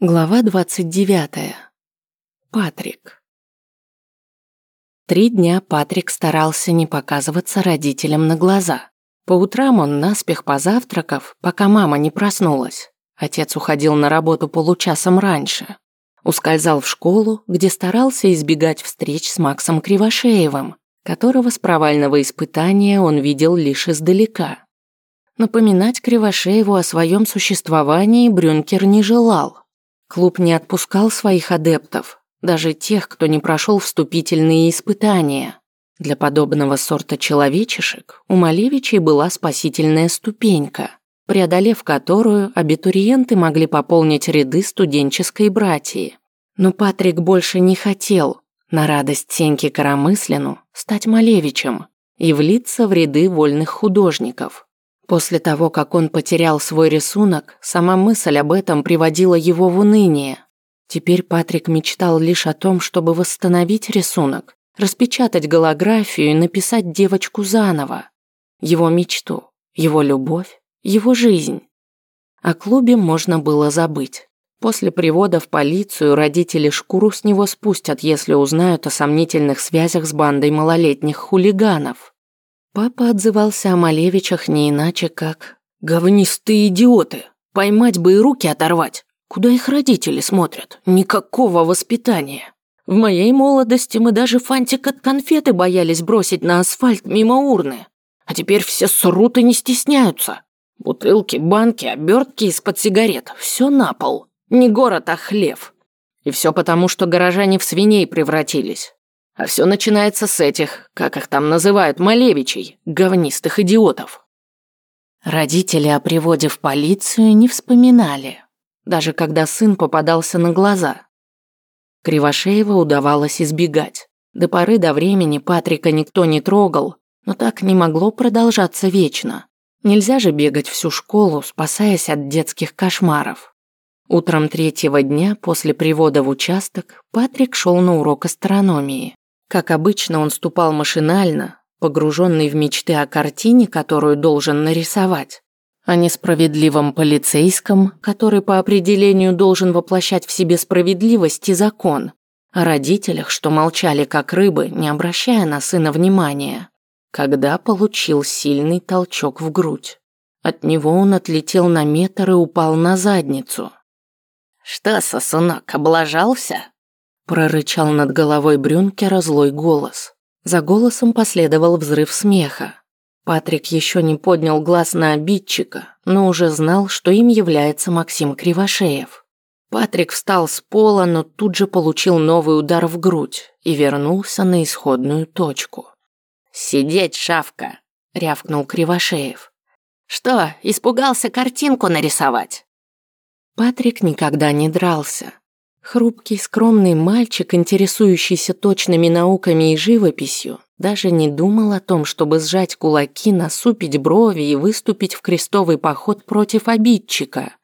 Глава 29. Патрик. Три дня Патрик старался не показываться родителям на глаза. По утрам он наспех позавтракав, пока мама не проснулась. Отец уходил на работу получасом раньше. Ускользал в школу, где старался избегать встреч с Максом Кривошеевым, которого с провального испытания он видел лишь издалека. Напоминать Кривошееву о своем существовании Брюнкер не желал. Клуб не отпускал своих адептов, даже тех, кто не прошел вступительные испытания. Для подобного сорта человечешек у Малевичей была спасительная ступенька, преодолев которую абитуриенты могли пополнить ряды студенческой братьи. Но Патрик больше не хотел, на радость Сеньке Коромыслину, стать Малевичем и влиться в ряды вольных художников. После того, как он потерял свой рисунок, сама мысль об этом приводила его в уныние. Теперь Патрик мечтал лишь о том, чтобы восстановить рисунок, распечатать голографию и написать девочку заново. Его мечту, его любовь, его жизнь. О клубе можно было забыть. После привода в полицию родители шкуру с него спустят, если узнают о сомнительных связях с бандой малолетних хулиганов. Папа отзывался о Малевичах не иначе, как «Говнистые идиоты! Поймать бы и руки оторвать! Куда их родители смотрят? Никакого воспитания!» В моей молодости мы даже фантик от конфеты боялись бросить на асфальт мимо урны. А теперь все срут и не стесняются. Бутылки, банки, обертки из-под сигарет. Все на пол. Не город, а хлев. И все потому, что горожане в свиней превратились. А все начинается с этих, как их там называют, Малевичей, говнистых идиотов. Родители о приводе в полицию не вспоминали, даже когда сын попадался на глаза. Кривошеева удавалось избегать. До поры до времени Патрика никто не трогал, но так не могло продолжаться вечно. Нельзя же бегать всю школу, спасаясь от детских кошмаров. Утром третьего дня после привода в участок Патрик шел на урок астрономии. Как обычно, он ступал машинально, погруженный в мечты о картине, которую должен нарисовать, о несправедливом полицейском, который по определению должен воплощать в себе справедливость и закон, о родителях, что молчали как рыбы, не обращая на сына внимания, когда получил сильный толчок в грудь. От него он отлетел на метр и упал на задницу. «Что, сосунок, облажался?» Прорычал над головой Брюнкера злой голос. За голосом последовал взрыв смеха. Патрик еще не поднял глаз на обидчика, но уже знал, что им является Максим Кривошеев. Патрик встал с пола, но тут же получил новый удар в грудь и вернулся на исходную точку. «Сидеть, шавка!» – рявкнул Кривошеев. «Что, испугался картинку нарисовать?» Патрик никогда не дрался, Хрупкий, скромный мальчик, интересующийся точными науками и живописью, даже не думал о том, чтобы сжать кулаки, насупить брови и выступить в крестовый поход против обидчика.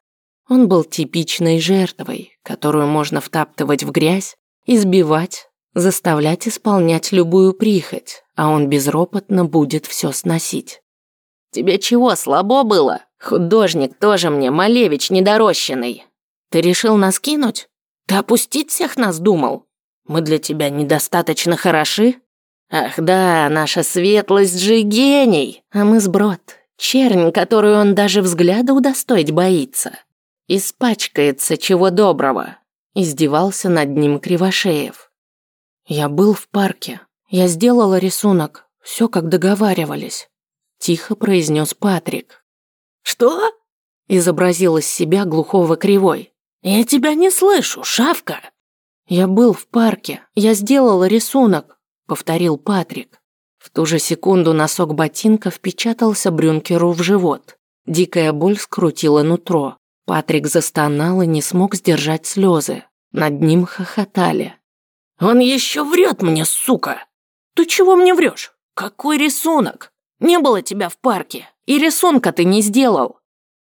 Он был типичной жертвой, которую можно втаптывать в грязь, избивать, заставлять исполнять любую прихоть, а он безропотно будет все сносить. «Тебе чего, слабо было? Художник тоже мне, Малевич недорощенный. Ты решил нас кинуть?» Ты опустить всех нас думал? Мы для тебя недостаточно хороши? Ах да, наша светлость же гений, а мы сброд, чернь, которую он даже взгляда удостоить боится. Испачкается чего доброго. Издевался над ним Кривошеев. Я был в парке. Я сделала рисунок. Все как договаривались. Тихо произнес Патрик. Что? Изобразил из себя глухого кривой. «Я тебя не слышу, шавка!» «Я был в парке. Я сделала рисунок», — повторил Патрик. В ту же секунду носок ботинка впечатался Брюнкеру в живот. Дикая боль скрутила нутро. Патрик застонал и не смог сдержать слезы. Над ним хохотали. «Он еще врет мне, сука! Ты чего мне врешь? Какой рисунок? Не было тебя в парке, и рисунка ты не сделал.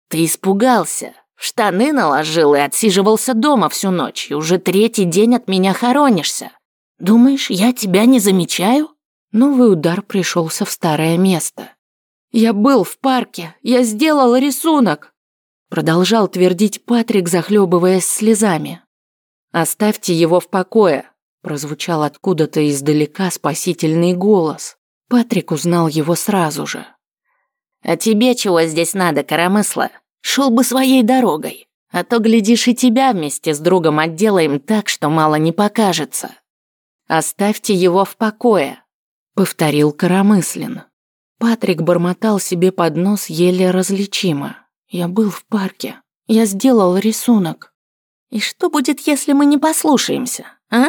Ты испугался, Штаны наложил и отсиживался дома всю ночь, и уже третий день от меня хоронишься. Думаешь, я тебя не замечаю?» Новый удар пришелся в старое место. «Я был в парке, я сделал рисунок!» Продолжал твердить Патрик, захлебываясь слезами. «Оставьте его в покое», прозвучал откуда-то издалека спасительный голос. Патрик узнал его сразу же. «А тебе чего здесь надо, коромысла? Шел бы своей дорогой, а то, глядишь, и тебя вместе с другом отделаем так, что мало не покажется». «Оставьте его в покое», — повторил коромыслин. Патрик бормотал себе под нос еле различимо. «Я был в парке. Я сделал рисунок». «И что будет, если мы не послушаемся, а?»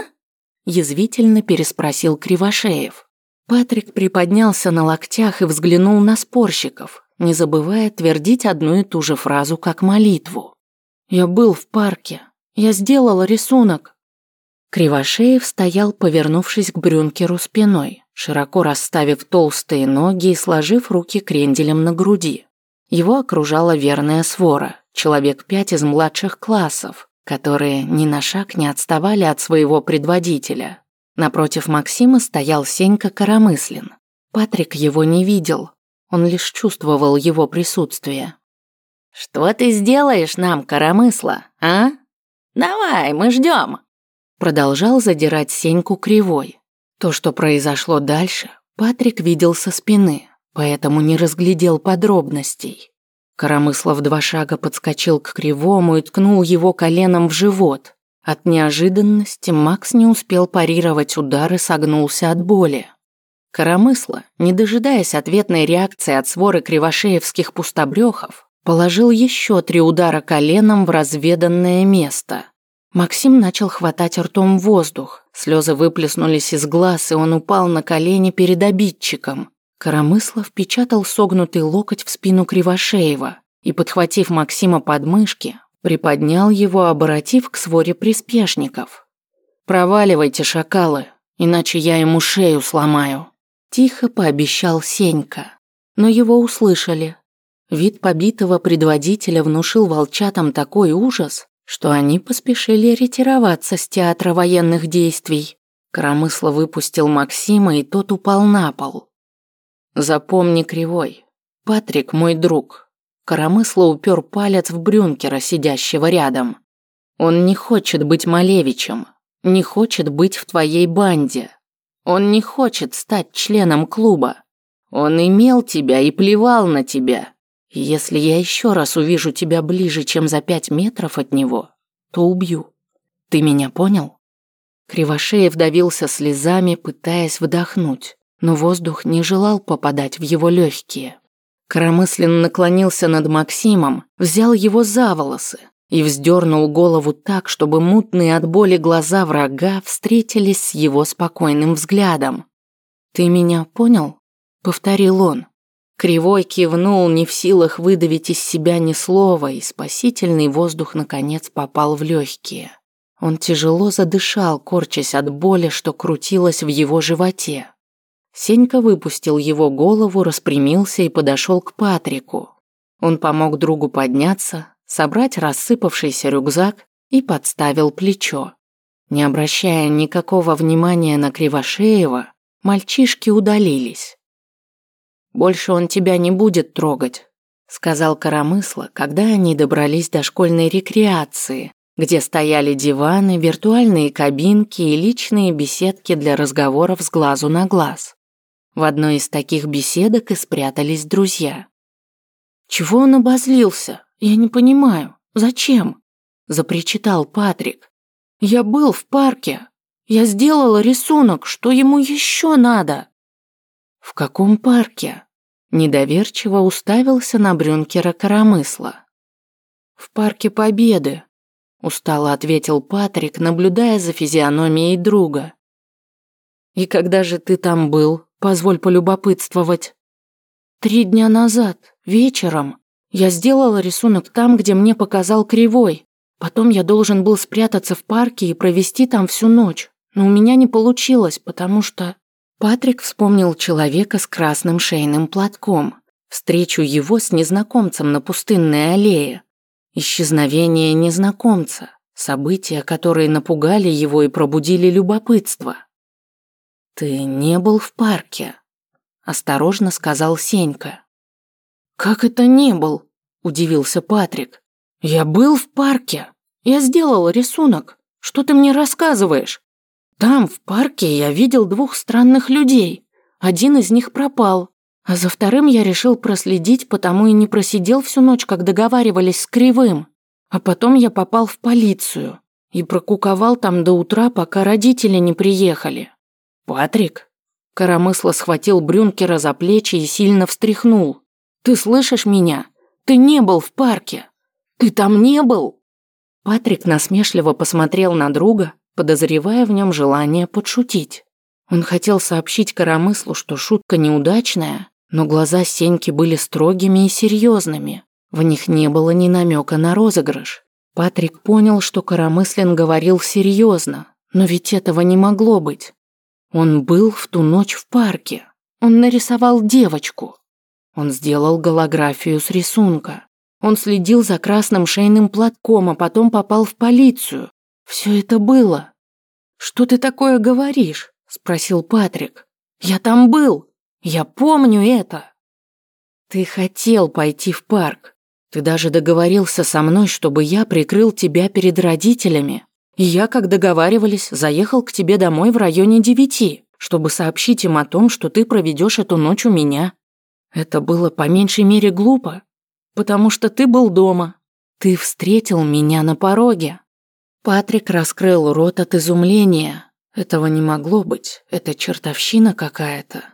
Язвительно переспросил Кривошеев. Патрик приподнялся на локтях и взглянул на спорщиков, не забывая твердить одну и ту же фразу как молитву. «Я был в парке. Я сделал рисунок». Кривошеев стоял, повернувшись к Брюнкеру спиной, широко расставив толстые ноги и сложив руки кренделем на груди. Его окружала верная свора, человек пять из младших классов, которые ни на шаг не отставали от своего предводителя. Напротив Максима стоял Сенька Коромыслин. Патрик его не видел, он лишь чувствовал его присутствие. «Что ты сделаешь нам, Коромысла, а? Давай, мы ждем. Продолжал задирать Сеньку кривой. То, что произошло дальше, Патрик видел со спины, поэтому не разглядел подробностей. Коромыслов два шага подскочил к кривому и ткнул его коленом в живот. От неожиданности Макс не успел парировать удар и согнулся от боли. Коромысло, не дожидаясь ответной реакции от своры кривошеевских пустобрехов, положил еще три удара коленом в разведанное место. Максим начал хватать ртом воздух, слезы выплеснулись из глаз, и он упал на колени перед обидчиком. Коромыслов печатал согнутый локоть в спину Кривошеева и, подхватив Максима под мышки, приподнял его, оборотив к своре приспешников. «Проваливайте, шакалы, иначе я ему шею сломаю». Тихо пообещал Сенька. Но его услышали. Вид побитого предводителя внушил волчатам такой ужас, что они поспешили ретироваться с театра военных действий. Коромысло выпустил Максима, и тот упал на пол. «Запомни, Кривой, Патрик мой друг». Коромысло упер палец в Брюнкера, сидящего рядом. «Он не хочет быть Малевичем, не хочет быть в твоей банде, он не хочет стать членом клуба. Он имел тебя и плевал на тебя. если я еще раз увижу тебя ближе, чем за пять метров от него, то убью. Ты меня понял?» Кривошеев давился слезами, пытаясь вдохнуть, но воздух не желал попадать в его легкие. Коромыслин наклонился над Максимом, взял его за волосы, и вздернул голову так, чтобы мутные от боли глаза врага встретились с его спокойным взглядом. «Ты меня понял?» — повторил он. Кривой кивнул, не в силах выдавить из себя ни слова, и спасительный воздух наконец попал в легкие. Он тяжело задышал, корчась от боли, что крутилось в его животе. Сенька выпустил его голову, распрямился и подошел к Патрику. Он помог другу подняться, собрать рассыпавшийся рюкзак и подставил плечо. Не обращая никакого внимания на Кривошеева, мальчишки удалились. «Больше он тебя не будет трогать», — сказал Коромысло, когда они добрались до школьной рекреации, где стояли диваны, виртуальные кабинки и личные беседки для разговоров с глазу на глаз. В одной из таких беседок и спрятались друзья. «Чего он обозлился?» «Я не понимаю, зачем?» – запричитал Патрик. «Я был в парке. Я сделала рисунок. Что ему еще надо?» «В каком парке?» Недоверчиво уставился на Брюнкера коромысла. «В парке Победы», – устало ответил Патрик, наблюдая за физиономией друга. «И когда же ты там был? Позволь полюбопытствовать». «Три дня назад, вечером», я сделала рисунок там, где мне показал кривой. Потом я должен был спрятаться в парке и провести там всю ночь. Но у меня не получилось, потому что... Патрик вспомнил человека с красным шейным платком. Встречу его с незнакомцем на пустынной аллее. Исчезновение незнакомца. События, которые напугали его и пробудили любопытство. «Ты не был в парке», – осторожно сказал Сенька. «Как это не был?» – удивился Патрик. Я был в парке. Я сделал рисунок. Что ты мне рассказываешь? Там, в парке, я видел двух странных людей. Один из них пропал. А за вторым я решил проследить, потому и не просидел всю ночь, как договаривались с Кривым. А потом я попал в полицию и прокуковал там до утра, пока родители не приехали. «Патрик?» Коромысло схватил Брюнкера за плечи и сильно встряхнул. «Ты слышишь меня? Ты не был в парке! Ты там не был!» Патрик насмешливо посмотрел на друга, подозревая в нем желание подшутить. Он хотел сообщить Коромыслу, что шутка неудачная, но глаза Сеньки были строгими и серьезными. В них не было ни намека на розыгрыш. Патрик понял, что Коромыслин говорил серьезно, но ведь этого не могло быть. Он был в ту ночь в парке. Он нарисовал девочку. Он сделал голографию с рисунка. Он следил за красным шейным платком, а потом попал в полицию. Все это было. «Что ты такое говоришь?» – спросил Патрик. «Я там был. Я помню это». «Ты хотел пойти в парк. Ты даже договорился со мной, чтобы я прикрыл тебя перед родителями. И я, как договаривались, заехал к тебе домой в районе девяти, чтобы сообщить им о том, что ты проведешь эту ночь у меня. Это было по меньшей мере глупо, потому что ты был дома. Ты встретил меня на пороге». Патрик раскрыл рот от изумления. Этого не могло быть, это чертовщина какая-то.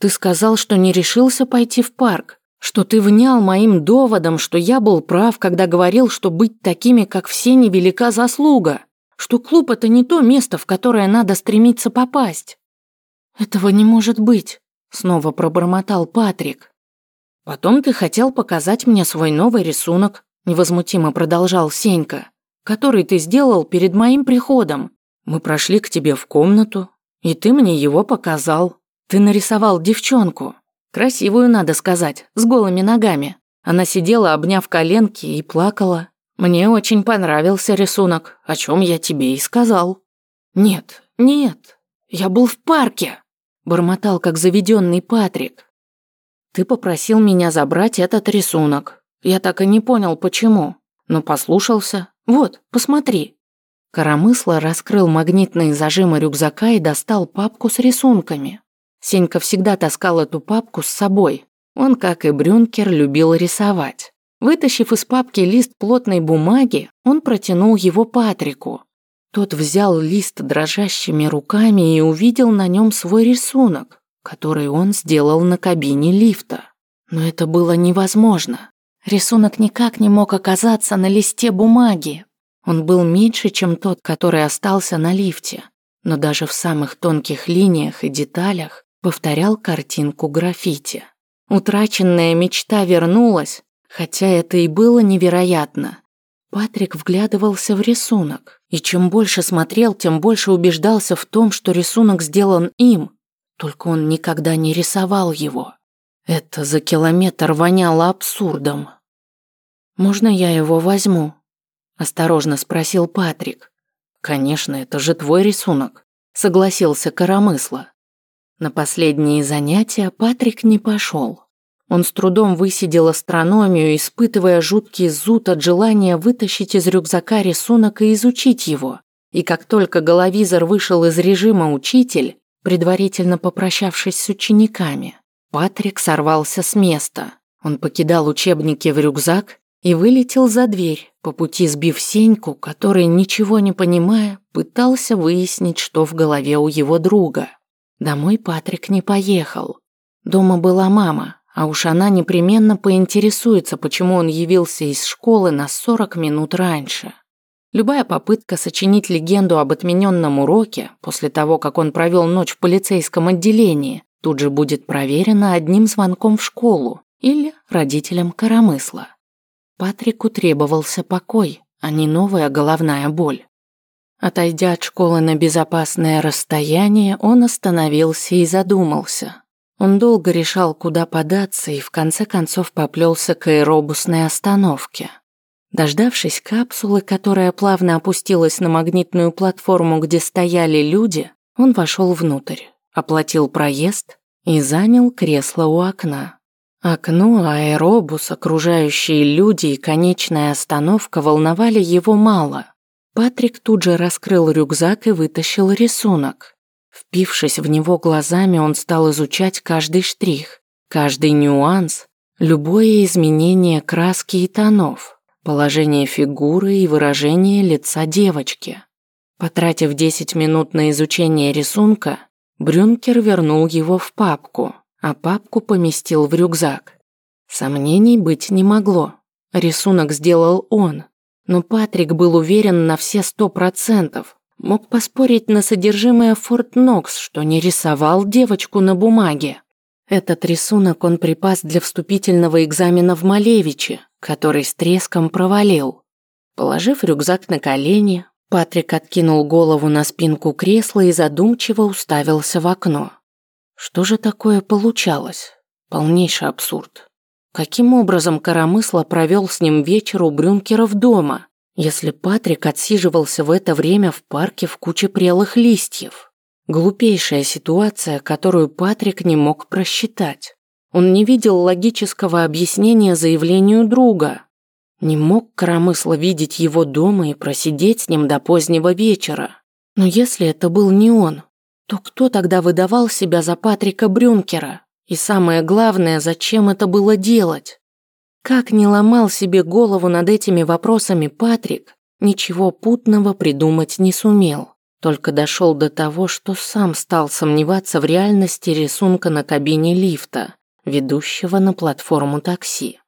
Ты сказал, что не решился пойти в парк, что ты внял моим доводом, что я был прав, когда говорил, что быть такими, как все, невелика заслуга, что клуб – это не то место, в которое надо стремиться попасть. Этого не может быть, снова пробормотал Патрик. Потом ты хотел показать мне свой новый рисунок, невозмутимо продолжал Сенька, который ты сделал перед моим приходом. Мы прошли к тебе в комнату, и ты мне его показал. Ты нарисовал девчонку. Красивую, надо сказать, с голыми ногами. Она сидела, обняв коленки, и плакала. Мне очень понравился рисунок, о чем я тебе и сказал. Нет, нет, я был в парке, бормотал как заведенный Патрик. Ты попросил меня забрать этот рисунок. Я так и не понял, почему. Но послушался. Вот, посмотри. Коромысло раскрыл магнитные зажимы рюкзака и достал папку с рисунками. Сенька всегда таскал эту папку с собой. Он, как и Брюнкер, любил рисовать. Вытащив из папки лист плотной бумаги, он протянул его Патрику. Тот взял лист дрожащими руками и увидел на нем свой рисунок, который он сделал на кабине лифта. Но это было невозможно. Рисунок никак не мог оказаться на листе бумаги. Он был меньше, чем тот, который остался на лифте, но даже в самых тонких линиях и деталях повторял картинку граффити. Утраченная мечта вернулась, хотя это и было невероятно. Патрик вглядывался в рисунок, и чем больше смотрел, тем больше убеждался в том, что рисунок сделан им, только он никогда не рисовал его. Это за километр воняло абсурдом. «Можно я его возьму?» – осторожно спросил Патрик. «Конечно, это же твой рисунок», – согласился Коромысло. На последние занятия Патрик не пошел. Он с трудом высидел астрономию, испытывая жуткий зуд от желания вытащить из рюкзака рисунок и изучить его. И как только головизор вышел из режима «Учитель», предварительно попрощавшись с учениками, Патрик сорвался с места. Он покидал учебники в рюкзак и вылетел за дверь, по пути сбив Сеньку, который, ничего не понимая, пытался выяснить, что в голове у его друга. Домой Патрик не поехал. Дома была мама, а уж она непременно поинтересуется, почему он явился из школы на 40 минут раньше. Любая попытка сочинить легенду об отмененном уроке после того, как он провел ночь в полицейском отделении, тут же будет проверена одним звонком в школу или родителям коромысла. Патрику требовался покой, а не новая головная боль. Отойдя от школы на безопасное расстояние, он остановился и задумался. Он долго решал, куда податься, и в конце концов поплелся к аэробусной остановке. Дождавшись капсулы, которая плавно опустилась на магнитную платформу, где стояли люди, он вошел внутрь, оплатил проезд и занял кресло у окна. Окно, аэробус, окружающие люди и конечная остановка волновали его мало. Патрик тут же раскрыл рюкзак и вытащил рисунок. Впившись в него глазами, он стал изучать каждый штрих, каждый нюанс, любое изменение краски и тонов, положение фигуры и выражение лица девочки. Потратив 10 минут на изучение рисунка, Брюнкер вернул его в папку а папку поместил в рюкзак. Сомнений быть не могло. Рисунок сделал он, но Патрик был уверен на все сто процентов. Мог поспорить на содержимое Форт Нокс, что не рисовал девочку на бумаге. Этот рисунок он припас для вступительного экзамена в Малевиче, который с треском провалил. Положив рюкзак на колени, Патрик откинул голову на спинку кресла и задумчиво уставился в окно. Что же такое получалось? Полнейший абсурд. Каким образом Коромысло провел с ним вечер у Брюнкеров дома, если Патрик отсиживался в это время в парке в куче прелых листьев? Глупейшая ситуация, которую Патрик не мог просчитать. Он не видел логического объяснения заявлению друга. Не мог Коромысло видеть его дома и просидеть с ним до позднего вечера. Но если это был не он, то кто тогда выдавал себя за Патрика Брюнкера? И самое главное, зачем это было делать? Как не ломал себе голову над этими вопросами Патрик, ничего путного придумать не сумел. Только дошел до того, что сам стал сомневаться в реальности рисунка на кабине лифта, ведущего на платформу такси.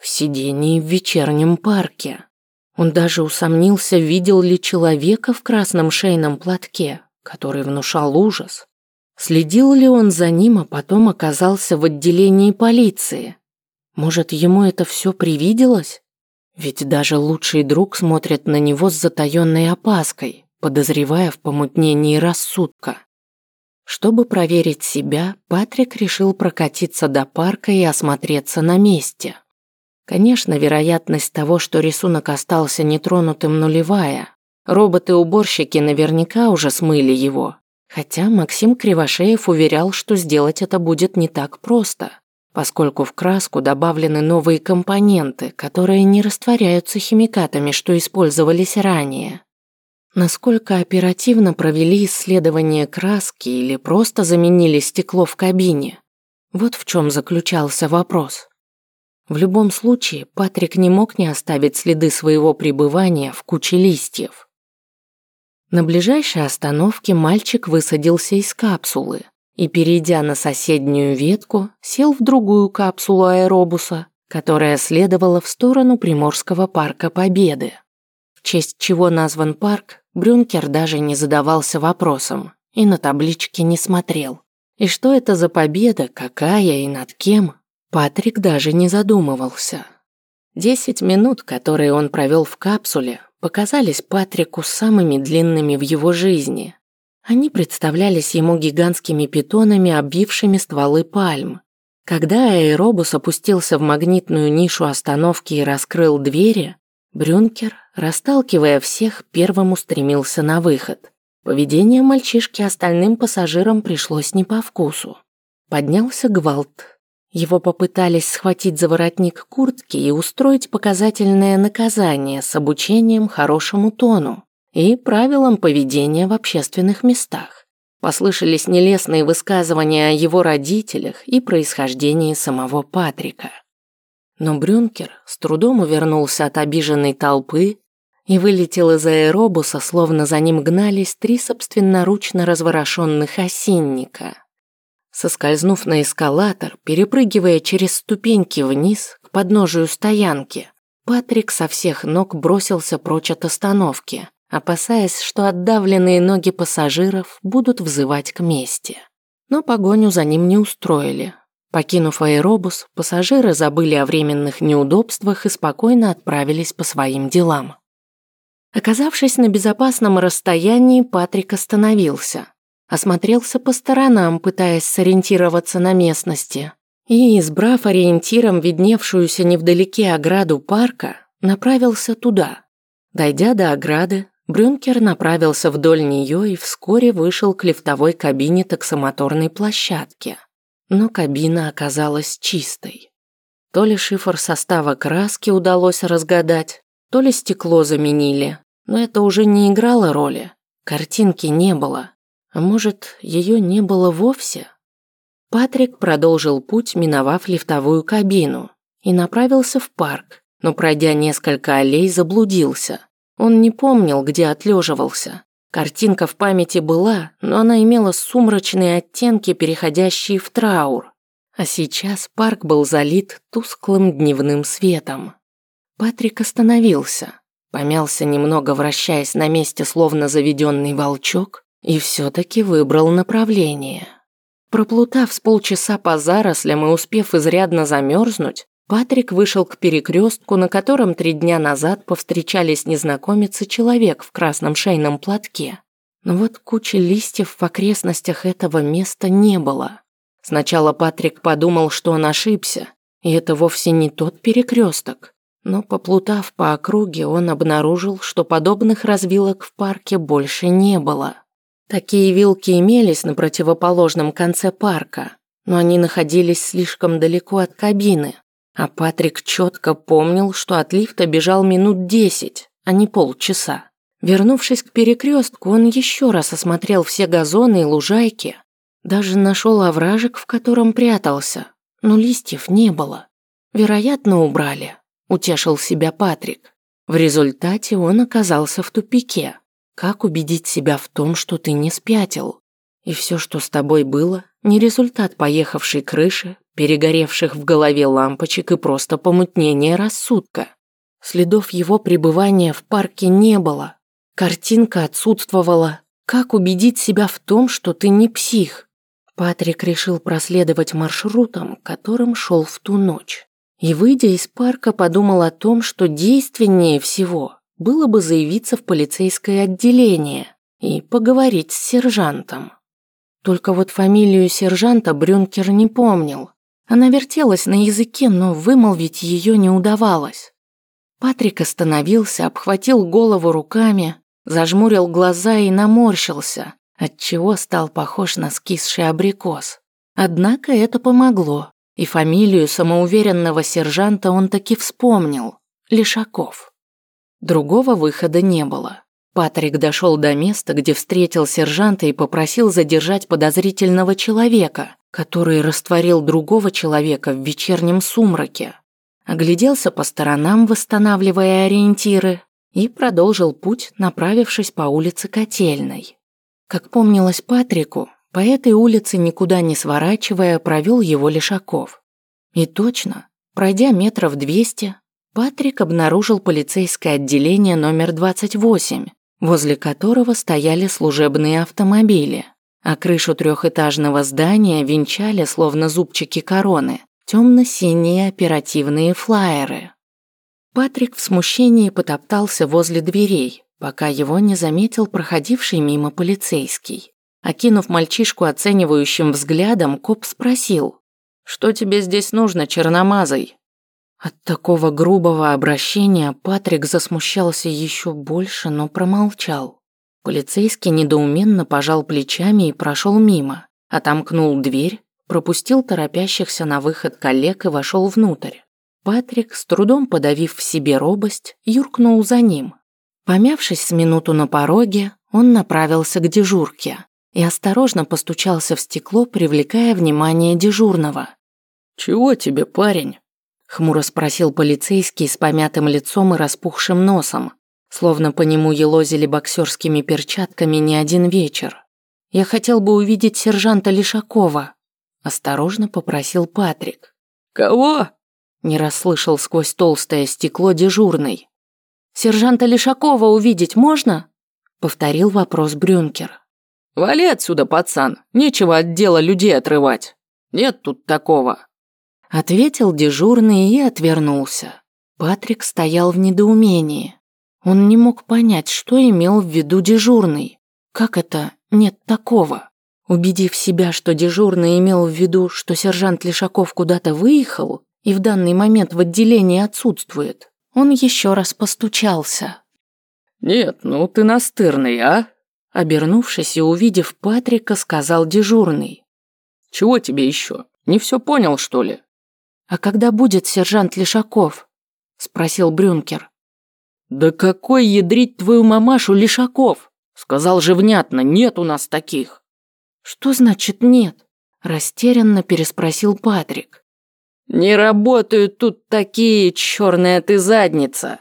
В сидении в вечернем парке. Он даже усомнился, видел ли человека в красном шейном платке, который внушал ужас. Следил ли он за ним, а потом оказался в отделении полиции? Может, ему это все привиделось? Ведь даже лучший друг смотрит на него с затаённой опаской, подозревая в помутнении рассудка. Чтобы проверить себя, Патрик решил прокатиться до парка и осмотреться на месте. Конечно, вероятность того, что рисунок остался нетронутым, нулевая, Роботы-уборщики наверняка уже смыли его. Хотя Максим Кривошеев уверял, что сделать это будет не так просто, поскольку в краску добавлены новые компоненты, которые не растворяются химикатами, что использовались ранее. Насколько оперативно провели исследование краски или просто заменили стекло в кабине? Вот в чем заключался вопрос. В любом случае, Патрик не мог не оставить следы своего пребывания в куче листьев. На ближайшей остановке мальчик высадился из капсулы и, перейдя на соседнюю ветку, сел в другую капсулу аэробуса, которая следовала в сторону Приморского парка Победы. В честь чего назван парк, Брюнкер даже не задавался вопросом и на табличке не смотрел. И что это за победа, какая и над кем, Патрик даже не задумывался. Десять минут, которые он провел в капсуле, показались Патрику самыми длинными в его жизни. Они представлялись ему гигантскими питонами, обвившими стволы пальм. Когда аэробус опустился в магнитную нишу остановки и раскрыл двери, Брюнкер, расталкивая всех, первым устремился на выход. Поведение мальчишки остальным пассажирам пришлось не по вкусу. Поднялся гвалт, его попытались схватить за воротник куртки и устроить показательное наказание с обучением хорошему тону и правилам поведения в общественных местах. Послышались нелестные высказывания о его родителях и происхождении самого Патрика. Но Брюнкер с трудом увернулся от обиженной толпы и вылетел из аэробуса, словно за ним гнались три собственноручно разворошенных осинника. Соскользнув на эскалатор, перепрыгивая через ступеньки вниз к подножию стоянки, Патрик со всех ног бросился прочь от остановки, опасаясь, что отдавленные ноги пассажиров будут взывать к мести. Но погоню за ним не устроили. Покинув аэробус, пассажиры забыли о временных неудобствах и спокойно отправились по своим делам. Оказавшись на безопасном расстоянии, Патрик остановился – осмотрелся по сторонам, пытаясь сориентироваться на местности, и, избрав ориентиром видневшуюся невдалеке ограду парка, направился туда. Дойдя до ограды, Брюнкер направился вдоль нее и вскоре вышел к лифтовой кабине таксомоторной площадки. Но кабина оказалась чистой. То ли шифр состава краски удалось разгадать, то ли стекло заменили, но это уже не играло роли. Картинки не было. А может, ее не было вовсе? Патрик продолжил путь, миновав лифтовую кабину, и направился в парк, но пройдя несколько аллей, заблудился. Он не помнил, где отлеживался. Картинка в памяти была, но она имела сумрачные оттенки, переходящие в траур. А сейчас парк был залит тусклым дневным светом. Патрик остановился, помялся немного, вращаясь на месте, словно заведенный волчок, и все-таки выбрал направление. Проплутав с полчаса по зарослям и успев изрядно замерзнуть, Патрик вышел к перекрестку, на котором три дня назад повстречались незнакомец и человек в красном шейном платке. Но вот кучи листьев в окрестностях этого места не было. Сначала Патрик подумал, что он ошибся, и это вовсе не тот перекресток. Но поплутав по округе, он обнаружил, что подобных развилок в парке больше не было. Такие вилки имелись на противоположном конце парка, но они находились слишком далеко от кабины, а Патрик четко помнил, что от лифта бежал минут десять, а не полчаса. Вернувшись к перекрестку, он еще раз осмотрел все газоны и лужайки. Даже нашел овражек, в котором прятался, но листьев не было. Вероятно, убрали, утешил себя Патрик. В результате он оказался в тупике. Как убедить себя в том, что ты не спятил? И все, что с тобой было, не результат поехавшей крыши, перегоревших в голове лампочек и просто помутнение рассудка. Следов его пребывания в парке не было. Картинка отсутствовала. Как убедить себя в том, что ты не псих? Патрик решил проследовать маршрутом, которым шел в ту ночь. И, выйдя из парка, подумал о том, что действеннее всего было бы заявиться в полицейское отделение и поговорить с сержантом. Только вот фамилию сержанта Брюнкер не помнил, она вертелась на языке, но вымолвить ее не удавалось. Патрик остановился, обхватил голову руками, зажмурил глаза и наморщился, отчего стал похож на скисший абрикос. Однако это помогло, и фамилию самоуверенного сержанта он таки вспомнил – Лешаков. Другого выхода не было. Патрик дошел до места, где встретил сержанта и попросил задержать подозрительного человека, который растворил другого человека в вечернем сумраке. Огляделся по сторонам, восстанавливая ориентиры, и продолжил путь, направившись по улице Котельной. Как помнилось Патрику, по этой улице, никуда не сворачивая, провел его Лешаков. И точно, пройдя метров двести, Патрик обнаружил полицейское отделение номер 28, возле которого стояли служебные автомобили а крышу трехэтажного здания венчали, словно зубчики короны, темно-синие оперативные флаеры. Патрик в смущении потоптался возле дверей, пока его не заметил проходивший мимо полицейский. Окинув мальчишку оценивающим взглядом, коп спросил, «Что тебе здесь нужно, черномазый?» От такого грубого обращения Патрик засмущался еще больше, но промолчал. Полицейский недоуменно пожал плечами и прошел мимо, отомкнул дверь, пропустил торопящихся на выход коллег и вошел внутрь. Патрик, с трудом подавив в себе робость, юркнул за ним. Помявшись с минуту на пороге, он направился к дежурке и осторожно постучался в стекло, привлекая внимание дежурного. «Чего тебе, парень?» – хмуро спросил полицейский с помятым лицом и распухшим носом, Словно по нему елозили боксерскими перчатками не один вечер. «Я хотел бы увидеть сержанта Лишакова», – осторожно попросил Патрик. «Кого?» – не расслышал сквозь толстое стекло дежурный. «Сержанта Лишакова увидеть можно?» – повторил вопрос Брюнкер. «Вали отсюда, пацан, нечего от дела людей отрывать. Нет тут такого». Ответил дежурный и отвернулся. Патрик стоял в недоумении. Он не мог понять, что имел в виду дежурный. Как это «нет такого»? Убедив себя, что дежурный имел в виду, что сержант Лешаков куда-то выехал и в данный момент в отделении отсутствует, он еще раз постучался. «Нет, ну ты настырный, а?» Обернувшись и увидев Патрика, сказал дежурный. «Чего тебе еще? Не все понял, что ли?» А когда будет сержант Лишаков? Спросил Брюнкер. Да какой ядрить твою мамашу Лишаков? Сказал же внятно, нет у нас таких. Что значит нет? Растерянно переспросил Патрик. Не работают тут такие, черная ты задница.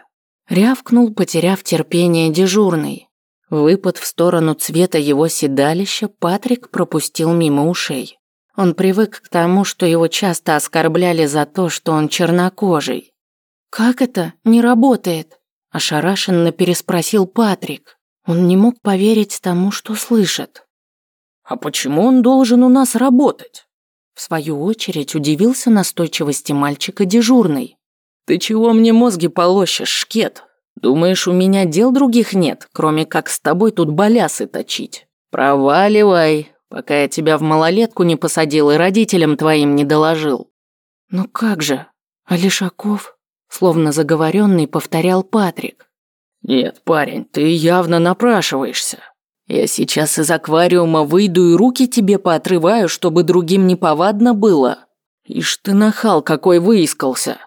Рявкнул, потеряв терпение дежурный. Выпад в сторону цвета его седалища Патрик пропустил мимо ушей. Он привык к тому, что его часто оскорбляли за то, что он чернокожий. «Как это? Не работает?» – ошарашенно переспросил Патрик. Он не мог поверить тому, что слышит. «А почему он должен у нас работать?» В свою очередь удивился настойчивости мальчика дежурный. «Ты чего мне мозги полощешь, шкет? Думаешь, у меня дел других нет, кроме как с тобой тут балясы точить? Проваливай, пока я тебя в малолетку не посадил и родителям твоим не доложил». «Ну как же? Алишаков?» Словно заговоренный повторял Патрик. «Нет, парень, ты явно напрашиваешься. Я сейчас из аквариума выйду и руки тебе поотрываю, чтобы другим не повадно было. Ишь ты нахал какой выискался!»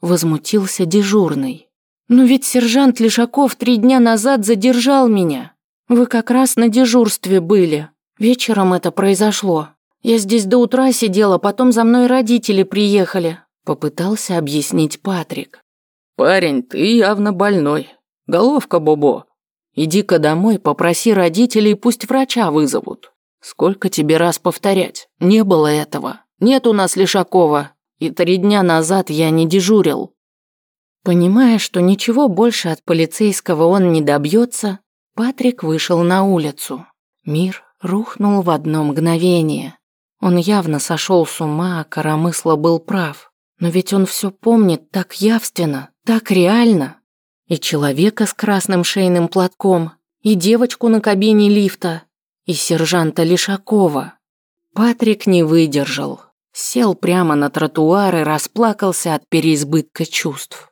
Возмутился дежурный. «Ну ведь сержант Лишаков три дня назад задержал меня. Вы как раз на дежурстве были. Вечером это произошло. Я здесь до утра сидела, потом за мной родители приехали», попытался объяснить Патрик. «Парень, ты явно больной. Головка Бобо. Иди-ка домой, попроси родителей, пусть врача вызовут. Сколько тебе раз повторять? Не было этого. Нет у нас Лишакова. И три дня назад я не дежурил. Понимая, что ничего больше от полицейского он не добьется, Патрик вышел на улицу. Мир рухнул в одно мгновение. Он явно сошел с ума, а Коромысло был прав. Но ведь он все помнит так явственно, так реально. И человека с красным шейным платком, и девочку на кабине лифта, и сержанта Лишакова. Патрик не выдержал. Сел прямо на тротуар и расплакался от переизбытка чувств.